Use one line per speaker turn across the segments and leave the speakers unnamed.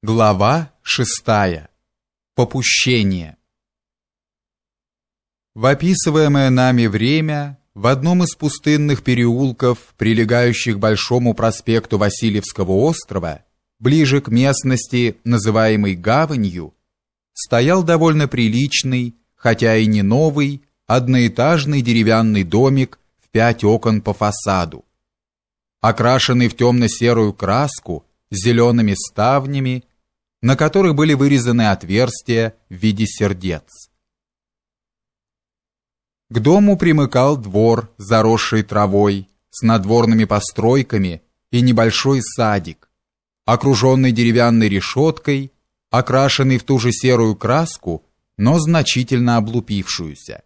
Глава шестая. Попущение. В описываемое нами время в одном из пустынных переулков, прилегающих к большому проспекту Васильевского острова, ближе к местности, называемой Гаванью, стоял довольно приличный, хотя и не новый, одноэтажный деревянный домик в пять окон по фасаду, окрашенный в темно-серую краску зелеными ставнями на которых были вырезаны отверстия в виде сердец. К дому примыкал двор, заросший травой, с надворными постройками и небольшой садик, окруженный деревянной решеткой, окрашенный в ту же серую краску, но значительно облупившуюся.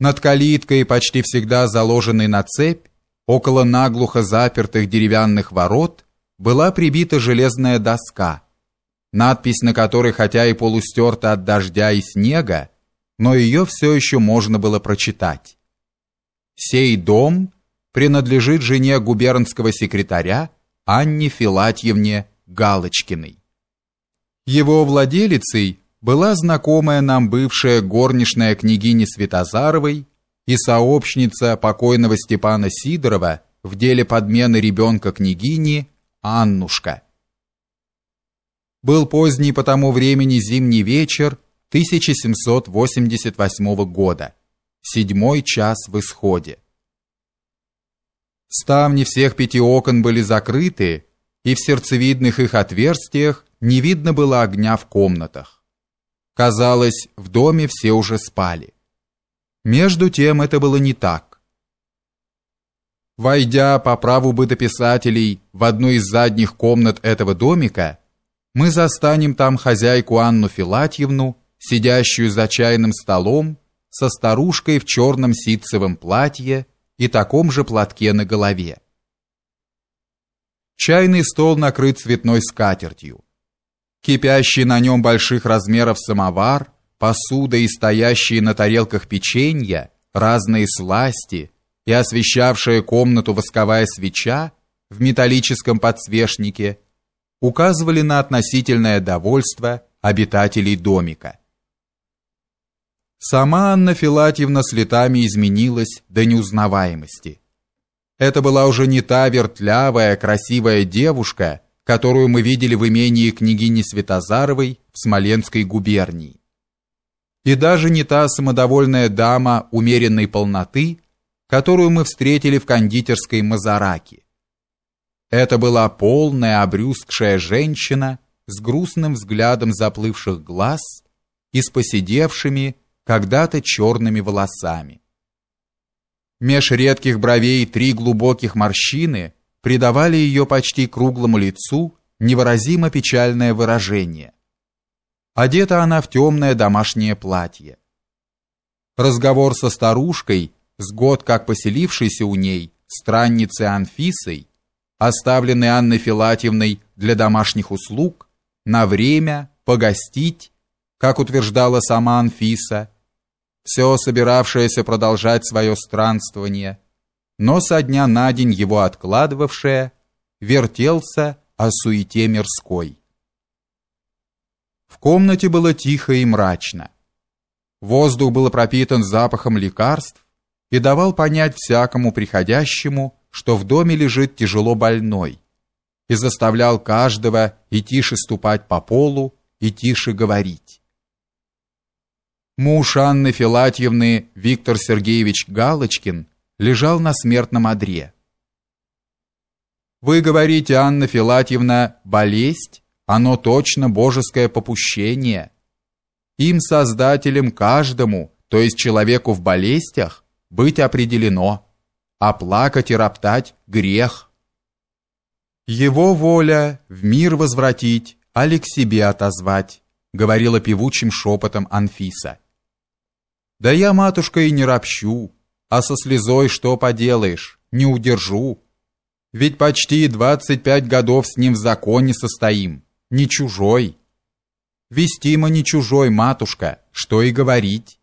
Над калиткой, почти всегда заложенной на цепь, около наглухо запертых деревянных ворот – была прибита железная доска, надпись на которой хотя и полустерта от дождя и снега, но ее все еще можно было прочитать. Сей дом принадлежит жене губернского секретаря Анне Филатьевне Галочкиной. Его владелицей была знакомая нам бывшая горничная княгини Святозаровой и сообщница покойного Степана Сидорова в деле подмены ребенка княгини Аннушка. Был поздний по тому времени зимний вечер 1788 года, седьмой час в исходе. Ставни всех пяти окон были закрыты, и в сердцевидных их отверстиях не видно было огня в комнатах. Казалось, в доме все уже спали. Между тем это было не так. Войдя по праву бытописателей в одну из задних комнат этого домика, мы застанем там хозяйку Анну Филатьевну, сидящую за чайным столом, со старушкой в черном ситцевом платье и таком же платке на голове. Чайный стол накрыт цветной скатертью. Кипящий на нем больших размеров самовар, посуда и стоящие на тарелках печенья, разные сласти – и освещавшая комнату восковая свеча в металлическом подсвечнике указывали на относительное довольство обитателей домика. Сама Анна Филатьевна с летами изменилась до неузнаваемости. Это была уже не та вертлявая, красивая девушка, которую мы видели в имении княгини Святозаровой в Смоленской губернии. И даже не та самодовольная дама умеренной полноты, которую мы встретили в кондитерской Мазараки. Это была полная обрюзгшая женщина с грустным взглядом заплывших глаз и с поседевшими, когда-то черными волосами. Меж редких бровей три глубоких морщины придавали ее почти круглому лицу невыразимо печальное выражение. Одета она в темное домашнее платье. Разговор со старушкой – с год как поселившейся у ней, странницей Анфисой, оставленной Анной Филатьевной для домашних услуг, на время погостить, как утверждала сама Анфиса, все собиравшаяся продолжать свое странствование, но со дня на день его откладывавшая, вертелся о суете мирской. В комнате было тихо и мрачно. Воздух был пропитан запахом лекарств, и давал понять всякому приходящему, что в доме лежит тяжело больной, и заставлял каждого и тише ступать по полу, и тише говорить. Муж Анны Филатьевны Виктор Сергеевич Галочкин лежал на смертном одре. Вы говорите, Анна Филатьевна, болезнь, оно точно божеское попущение. Им создателем каждому, то есть человеку в болезнях, быть определено, а плакать и роптать грех. Его воля в мир возвратить, али к себе отозвать, говорила певучим шепотом Анфиса. Да я, матушка, и не ропщу, а со слезой что поделаешь, не удержу. Ведь почти двадцать пять годов с ним в законе состоим, не чужой. Вестимо не чужой, матушка, что и говорить.